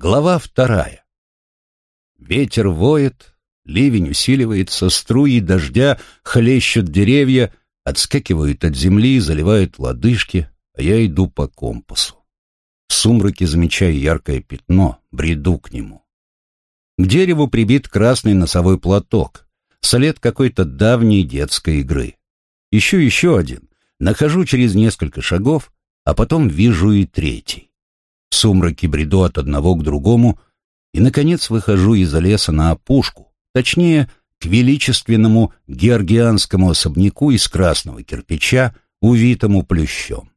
Глава вторая. Ветер воет, ливень усиливается, струи дождя хлещут деревья, отскакивают от земли, заливают лодыжки, а я иду по компасу. В сумраке замечаю яркое пятно, бреду к нему. К дереву прибит красный носовой платок, след какой-то давней детской игры. Ищу еще один, нахожу через несколько шагов, а потом вижу и третий. В сумраке бреду от одного к другому и, наконец, выхожу из леса на опушку, точнее, к величественному георгианскому особняку из красного кирпича, увитому плющом.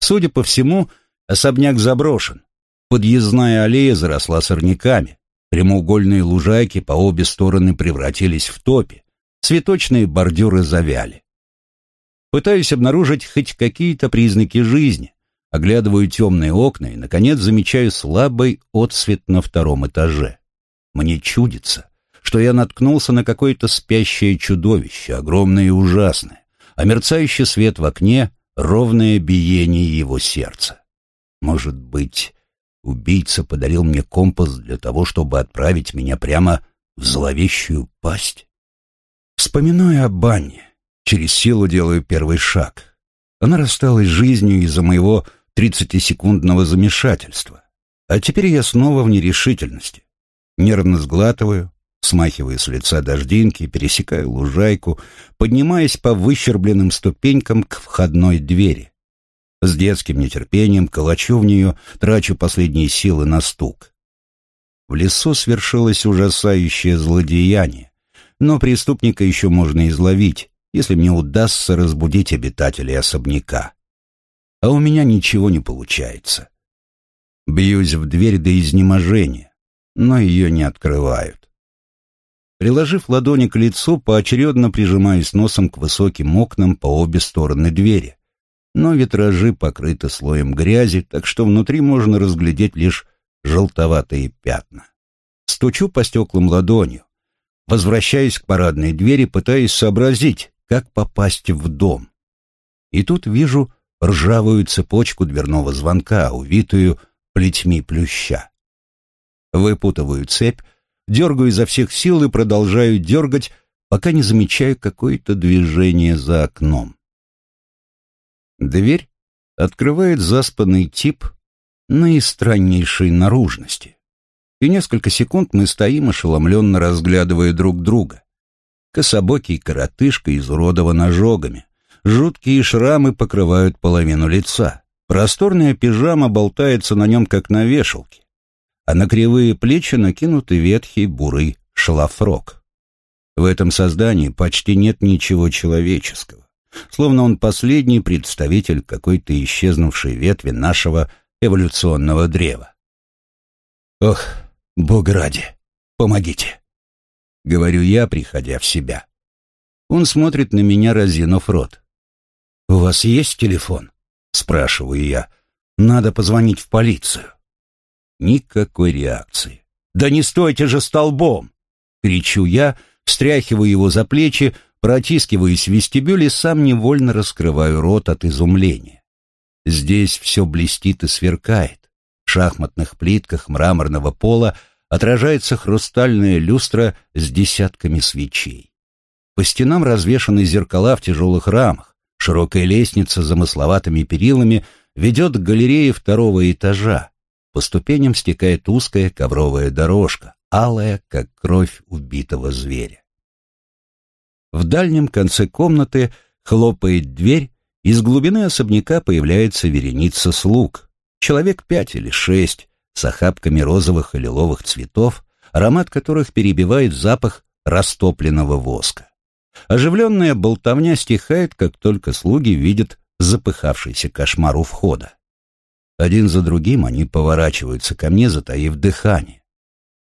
Судя по всему, особняк заброшен. Подъездная аллея заросла сорняками, прямоугольные лужайки по обе стороны превратились в топи, цветочные бордюры завяли. Пытаюсь обнаружить хоть какие-то признаки жизни, Оглядываю темные окна и, наконец, замечаю слабый отсвет на втором этаже. Мне чудится, что я наткнулся на какое-то спящее чудовище, огромное и ужасное, а мерцающий свет в окне — ровное биение его сердца. Может быть, убийца подарил мне компас для того, чтобы отправить меня прямо в зловещую пасть? Вспоминаю о Банне. Через силу делаю первый шаг. Она рассталась с жизнью из-за моего тридцатисекундного замешательства. А теперь я снова в нерешительности. Нервно сглатываю, смахиваю с лица дождинки, пересекаю лужайку, поднимаясь по выщербленным ступенькам к входной двери. С детским нетерпением калачу в нее, трачу последние силы на стук. В лесу свершилось ужасающее злодеяние, но преступника еще можно изловить, если мне удастся разбудить обитателей особняка а у меня ничего не получается. Бьюсь в дверь до изнеможения, но ее не открывают. Приложив ладони к лицу, поочередно прижимаюсь носом к высоким окнам по обе стороны двери. Но витражи покрыты слоем грязи, так что внутри можно разглядеть лишь желтоватые пятна. Стучу по стеклам ладонью. Возвращаюсь к парадной двери, пытаясь сообразить, как попасть в дом. И тут вижу ржавую цепочку дверного звонка, увитую плетьми плюща. Выпутываю цепь, дергаю изо всех сил и продолжаю дергать, пока не замечаю какое-то движение за окном. Дверь открывает заспанный тип наистраннейшей наружности. И несколько секунд мы стоим, ошеломленно разглядывая друг друга. Кособокий коротышка изуродован ожогами, Жуткие шрамы покрывают половину лица. Просторная пижама болтается на нем, как на вешалке. А на кривые плечи накинуты ветхий бурый шлафрок. В этом создании почти нет ничего человеческого. Словно он последний представитель какой-то исчезнувшей ветви нашего эволюционного древа. «Ох, Бог ради, помогите!» — говорю я, приходя в себя. Он смотрит на меня, разинув рот. «У вас есть телефон?» — спрашиваю я. «Надо позвонить в полицию». Никакой реакции. «Да не стойте же столбом!» — кричу я, встряхиваю его за плечи, протискиваюсь в вестибюль и сам невольно раскрываю рот от изумления. Здесь все блестит и сверкает. В шахматных плитках мраморного пола отражается хрустальная люстра с десятками свечей. По стенам развешаны зеркала в тяжелых рамах. Широкая лестница с замысловатыми перилами ведет к галерее второго этажа. По ступеням стекает узкая ковровая дорожка, алая, как кровь убитого зверя. В дальнем конце комнаты хлопает дверь, из глубины особняка появляется вереница слуг. Человек пять или шесть, с охапками розовых и лиловых цветов, аромат которых перебивает запах растопленного воска. Оживленная болтовня стихает, как только слуги видят запыхавшийся кошмар у входа. Один за другим они поворачиваются ко мне, затаив дыхание.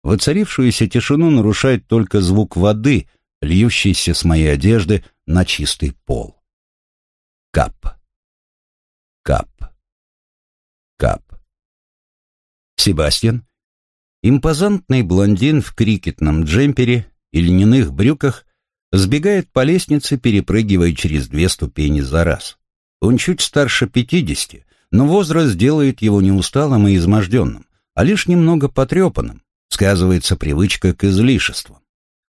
Воцарившуюся тишину нарушает только звук воды, льющийся с моей одежды на чистый пол. Кап. Кап. Кап. Себастьян, импозантный блондин в крикетном джемпере и льняных брюках, Сбегает по лестнице, перепрыгивая через две ступени за раз. Он чуть старше пятидесяти, но возраст делает его неусталым и изможденным, а лишь немного потрепанным, сказывается привычка к излишествам.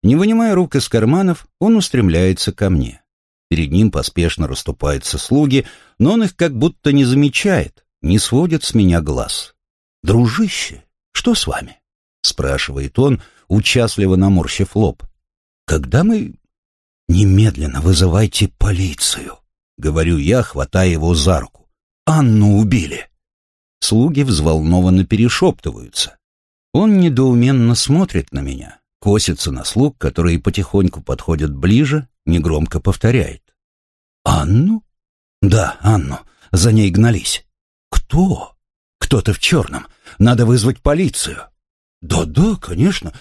Не вынимая рук из карманов, он устремляется ко мне. Перед ним поспешно расступаются слуги, но он их как будто не замечает, не сводит с меня глаз. «Дружище, что с вами?» — спрашивает он, участливо наморщив лоб. «Когда мы...» «Немедленно вызывайте полицию», — говорю я, хватая его за руку. «Анну убили». Слуги взволнованно перешептываются. Он недоуменно смотрит на меня, косится на слуг, которые потихоньку подходят ближе, негромко повторяет. «Анну?» «Да, Анну. За ней гнались». «Кто?» «Кто-то в черном. Надо вызвать полицию». «Да-да, конечно.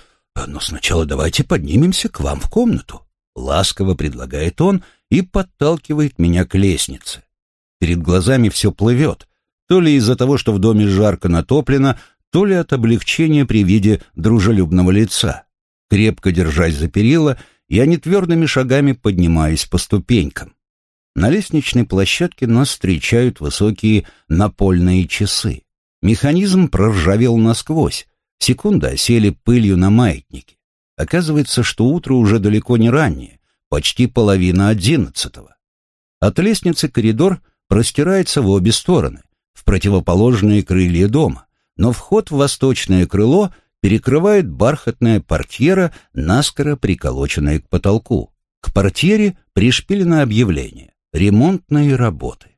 Но сначала давайте поднимемся к вам в комнату». Ласково предлагает он и подталкивает меня к лестнице. Перед глазами все плывет, то ли из-за того, что в доме жарко натоплено, то ли от облегчения при виде дружелюбного лица. Крепко держась за перила, я нетвердыми шагами поднимаюсь по ступенькам. На лестничной площадке нас встречают высокие напольные часы. Механизм проржавел насквозь, секунды осели пылью на маятнике. Оказывается, что утро уже далеко не раннее, почти половина одиннадцатого. От лестницы коридор простирается в обе стороны, в противоположные крылья дома, но вход в восточное крыло перекрывает бархатная портьера, наскоро приколоченная к потолку. К портьере пришпилено объявление «Ремонтные работы».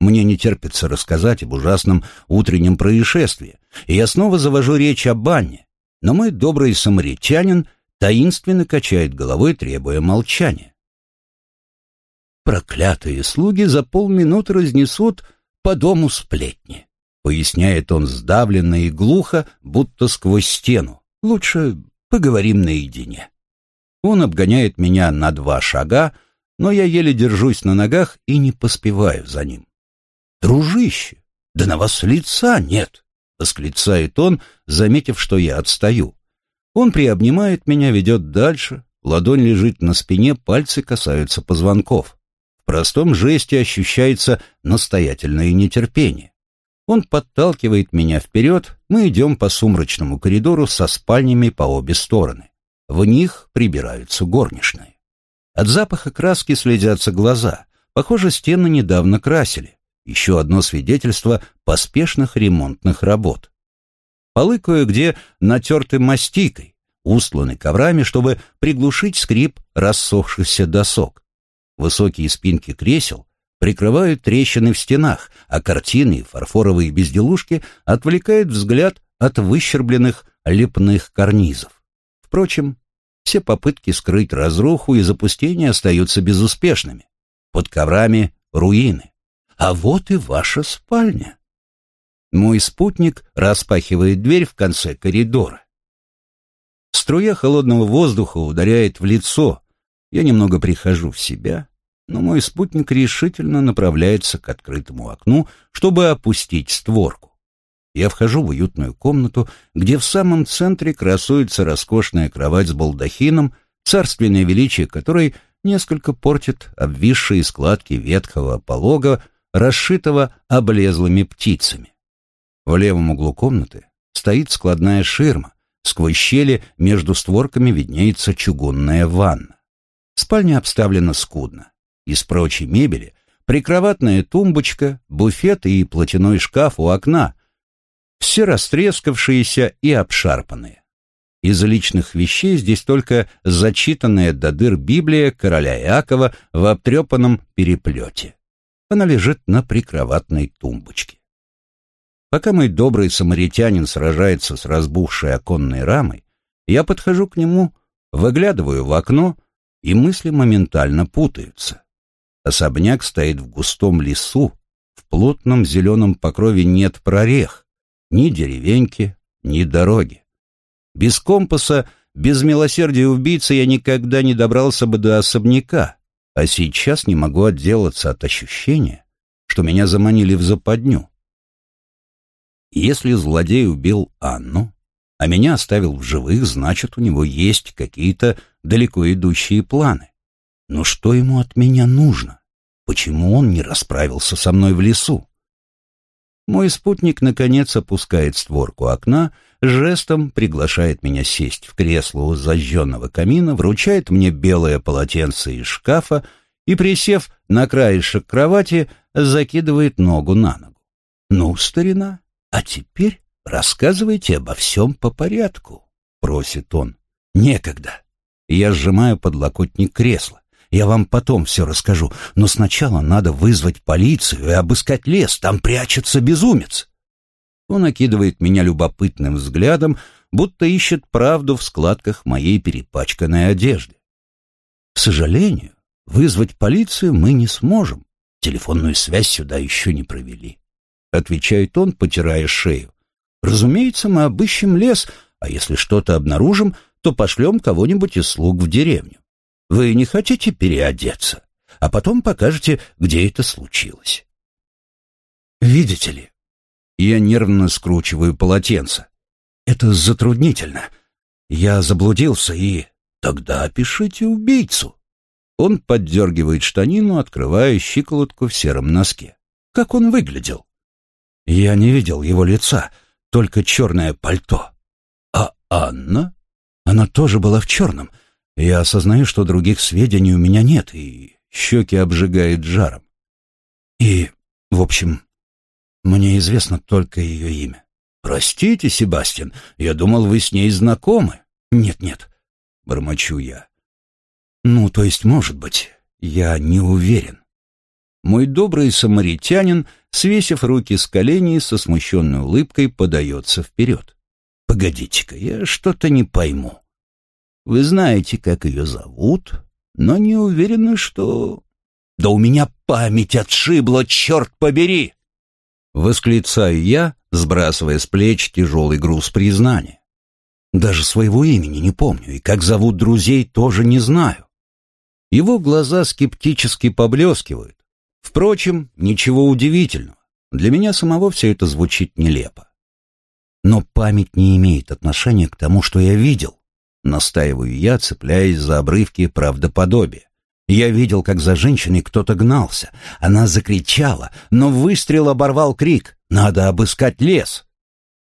Мне не терпится рассказать об ужасном утреннем происшествии, и я снова завожу речь о банне, но мой добрый самаритянин таинственно качает головой, требуя молчания. Проклятые слуги за полминуты разнесут по дому сплетни. Поясняет он сдавленно и глухо, будто сквозь стену. Лучше поговорим наедине. Он обгоняет меня на два шага, но я еле держусь на ногах и не поспеваю за ним. «Дружище, да на вас лица нет!» — восклицает он, заметив, что я отстаю. Он приобнимает меня, ведет дальше, ладонь лежит на спине, пальцы касаются позвонков. В простом жесте ощущается настоятельное нетерпение. Он подталкивает меня вперед, мы идем по сумрачному коридору со спальнями по обе стороны. В них прибираются горничные. От запаха краски следятся глаза. Похоже, стены недавно красили. Еще одно свидетельство поспешных ремонтных работ. Полы кое-где натерты мастикой, устланы коврами, чтобы приглушить скрип рассохшихся досок. Высокие спинки кресел прикрывают трещины в стенах, а картины и фарфоровые безделушки отвлекают взгляд от выщербленных лепных карнизов. Впрочем, все попытки скрыть разруху и запустение остаются безуспешными. Под коврами руины. А вот и ваша спальня. Мой спутник распахивает дверь в конце коридора. Струя холодного воздуха ударяет в лицо, я немного прихожу в себя, но мой спутник решительно направляется к открытому окну, чтобы опустить створку. Я вхожу в уютную комнату, где в самом центре красуется роскошная кровать с балдахином, царственное величие которой несколько портит обвисшие складки ветхого полога, расшитого облезлыми птицами. В левом углу комнаты стоит складная ширма, сквозь щели между створками виднеется чугунная ванна. Спальня обставлена скудно. Из прочей мебели прикроватная тумбочка, буфет и платяной шкаф у окна. Все растрескавшиеся и обшарпанные. Из личных вещей здесь только зачитанная до дыр Библия короля Иакова в обтрепанном переплете. Она лежит на прикроватной тумбочке. Пока мой добрый самаритянин сражается с разбухшей оконной рамой, я подхожу к нему, выглядываю в окно и мысли моментально путаются. Особняк стоит в густом лесу, в плотном зеленом покрове нет прорех, ни деревеньки, ни дороги. Без компаса, без милосердия убийцы я никогда не добрался бы до особняка, а сейчас не могу отделаться от ощущения, что меня заманили в западню. Если злодей убил Анну, а меня оставил в живых, значит, у него есть какие-то далеко идущие планы. Но что ему от меня нужно? Почему он не расправился со мной в лесу? Мой спутник, наконец, опускает створку окна, жестом приглашает меня сесть в кресло у зажженного камина, вручает мне белое полотенце из шкафа и, присев на краешек кровати, закидывает ногу на ногу. «Ну, старина, а теперь рассказывайте обо всем по порядку», — просит он. «Некогда». Я сжимаю подлокотник кресла. Я вам потом все расскажу, но сначала надо вызвать полицию и обыскать лес, там прячется безумец. Он окидывает меня любопытным взглядом, будто ищет правду в складках моей перепачканной одежды. К сожалению, вызвать полицию мы не сможем. Телефонную связь сюда еще не провели. Отвечает он, потирая шею. Разумеется, мы обыщем лес, а если что-то обнаружим, то пошлем кого-нибудь из слуг в деревню. Вы не хотите переодеться, а потом покажете, где это случилось? Видите ли, я нервно скручиваю полотенце. Это затруднительно. Я заблудился и... Тогда опишите убийцу. Он поддергивает штанину, открывая щиколотку в сером носке. Как он выглядел? Я не видел его лица, только черное пальто. А Анна? Она тоже была в черном — я осознаю, что других сведений у меня нет, и щеки обжигает жаром. И, в общем, мне известно только ее имя. Простите, Себастьян, я думал, вы с ней знакомы. Нет-нет, бормочу я. Ну, то есть, может быть, я не уверен. Мой добрый самаритянин, свесив руки с коленей, со смущенной улыбкой подается вперед. Погодите-ка, я что-то не пойму. Вы знаете, как ее зовут, но не уверены, что... Да у меня память отшибла, черт побери! Восклицаю я, сбрасывая с плеч тяжелый груз признания. Даже своего имени не помню, и как зовут друзей тоже не знаю. Его глаза скептически поблескивают. Впрочем, ничего удивительного. Для меня самого все это звучит нелепо. Но память не имеет отношения к тому, что я видел. Настаиваю я, цепляясь за обрывки правдоподобия. Я видел, как за женщиной кто-то гнался. Она закричала, но выстрел оборвал крик. «Надо обыскать лес!»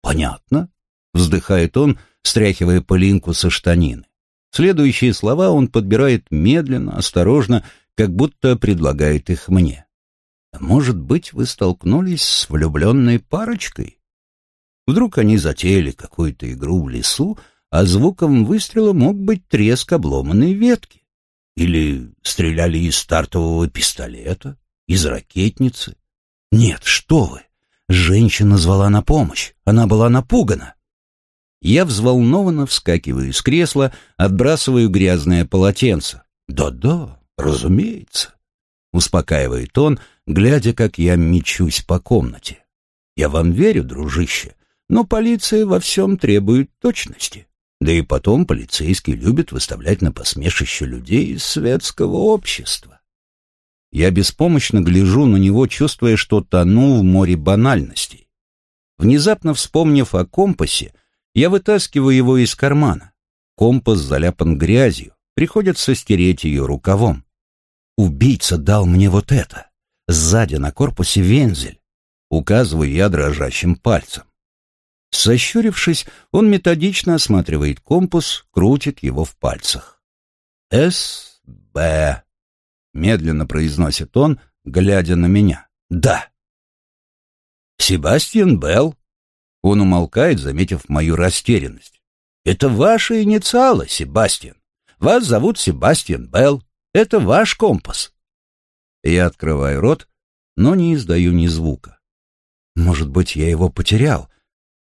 «Понятно», — вздыхает он, стряхивая пылинку со штанины. Следующие слова он подбирает медленно, осторожно, как будто предлагает их мне. «Может быть, вы столкнулись с влюбленной парочкой?» Вдруг они затеяли какую-то игру в лесу, а звуком выстрела мог быть треск обломанной ветки. Или стреляли из стартового пистолета, из ракетницы. Нет, что вы! Женщина звала на помощь, она была напугана. Я взволнованно вскакиваю из кресла, отбрасываю грязное полотенце. «Да-да, разумеется», — успокаивает он, глядя, как я мечусь по комнате. «Я вам верю, дружище, но полиция во всем требует точности. Да и потом полицейский любит выставлять на посмешище людей из светского общества. Я беспомощно гляжу на него, чувствуя, что тону в море банальностей. Внезапно вспомнив о компасе, я вытаскиваю его из кармана. Компас заляпан грязью, приходится стереть ее рукавом. Убийца дал мне вот это. Сзади на корпусе вензель. Указываю я дрожащим пальцем. Сощурившись, он методично осматривает компас, крутит его в пальцах. «С-Б», — медленно произносит он, глядя на меня. «Да». «Себастьян Белл». Он умолкает, заметив мою растерянность. «Это ваши инициалы, Себастьян. Вас зовут Себастьян Белл. Это ваш компас». Я открываю рот, но не издаю ни звука. Может быть, я его потерял,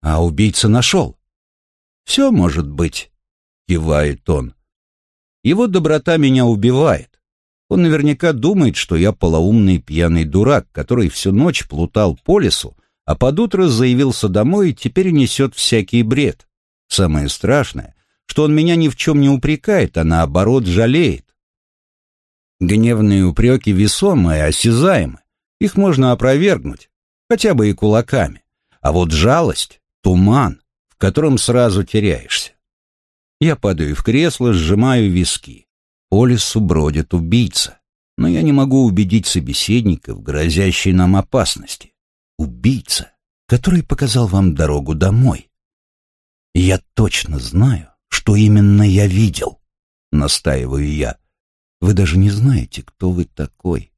а убийца нашел. «Все может быть», — кивает он. «Его доброта меня убивает. Он наверняка думает, что я полоумный пьяный дурак, который всю ночь плутал по лесу, а под утро заявился домой и теперь несет всякий бред. Самое страшное, что он меня ни в чем не упрекает, а наоборот жалеет. Гневные упреки весомы и осязаемы. Их можно опровергнуть, хотя бы и кулаками. А вот жалость туман, в котором сразу теряешься. Я падаю в кресло, сжимаю виски. По лесу бродит убийца, но я не могу убедить собеседника в грозящей нам опасности. Убийца который показал вам дорогу домой. Я точно знаю, что именно я видел, настаиваю я. Вы даже не знаете, кто вы такой.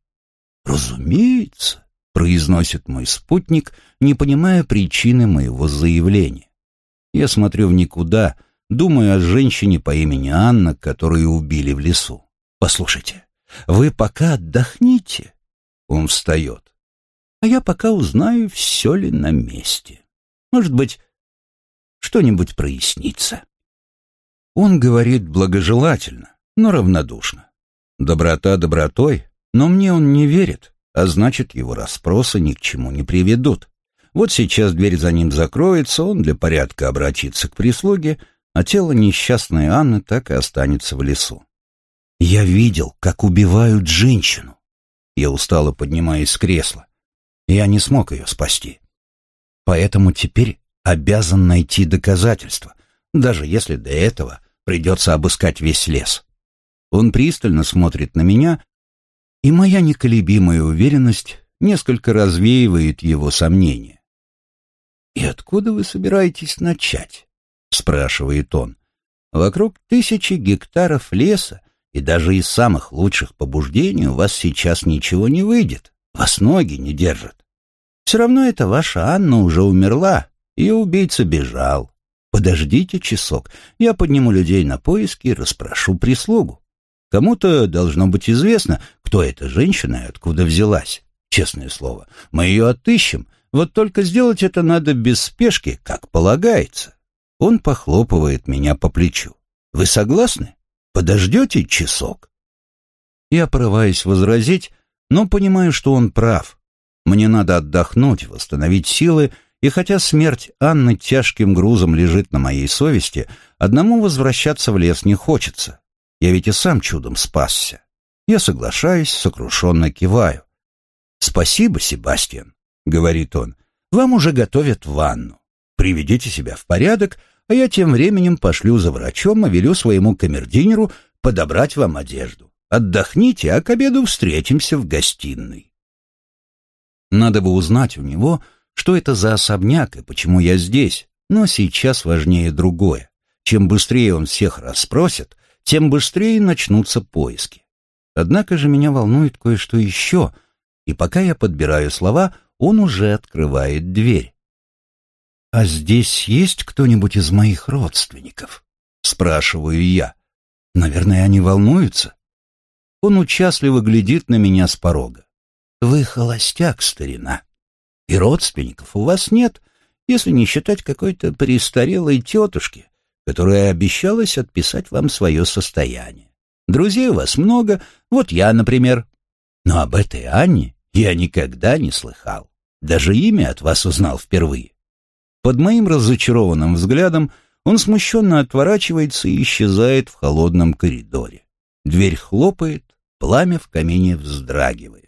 Разумеется, произносит мой спутник, не понимая причины моего заявления. Я смотрю в никуда, думаю о женщине по имени Анна, которую убили в лесу. Послушайте, вы пока отдохните. Он встает. А я пока узнаю, все ли на месте. Может быть, что-нибудь прояснится. Он говорит благожелательно, но равнодушно. Доброта добротой, но мне он не верит, а значит, его расспросы ни к чему не приведут. Вот сейчас дверь за ним закроется, он для порядка обратится к прислуге, а тело несчастной Анны так и останется в лесу. Я видел, как убивают женщину. Я устало поднимаюсь с кресла. Я не смог ее спасти. Поэтому теперь обязан найти доказательства, даже если до этого придется обыскать весь лес. Он пристально смотрит на меня, и моя неколебимая уверенность несколько развеивает его сомнения. «И откуда вы собираетесь начать?» — спрашивает он. «Вокруг тысячи гектаров леса, и даже из самых лучших побуждений у вас сейчас ничего не выйдет, вас ноги не держат. Все равно эта ваша Анна уже умерла, и убийца бежал. Подождите часок, я подниму людей на поиски и расспрошу прислугу. Кому-то должно быть известно, кто эта женщина и откуда взялась. Честное слово, мы ее отыщем, вот только сделать это надо без спешки, как полагается. Он похлопывает меня по плечу. Вы согласны? Подождете часок? Я порываюсь возразить, но понимаю, что он прав. Мне надо отдохнуть, восстановить силы и хотя смерть Анны тяжким грузом лежит на моей совести, одному возвращаться в лес не хочется. Я ведь и сам чудом спасся. Я соглашаюсь, сокрушенно киваю. «Спасибо, Себастьян», — говорит он. «Вам уже готовят ванну. Приведите себя в порядок, а я тем временем пошлю за врачом и велю своему камердинеру подобрать вам одежду. Отдохните, а к обеду встретимся в гостиной». Надо бы узнать у него, что это за особняк и почему я здесь? Но сейчас важнее другое. Чем быстрее он всех расспросит, тем быстрее начнутся поиски. Однако же меня волнует кое-что еще, и пока я подбираю слова, он уже открывает дверь. «А здесь есть кто-нибудь из моих родственников?» — спрашиваю я. «Наверное, они волнуются?» Он участливо глядит на меня с порога. «Вы холостяк, старина», и родственников у вас нет, если не считать какой-то престарелой тетушки, которая обещалась отписать вам свое состояние. Друзей у вас много, вот я, например. Но об этой Анне я никогда не слыхал. Даже имя от вас узнал впервые. Под моим разочарованным взглядом он смущенно отворачивается и исчезает в холодном коридоре. Дверь хлопает, пламя в камине вздрагивает.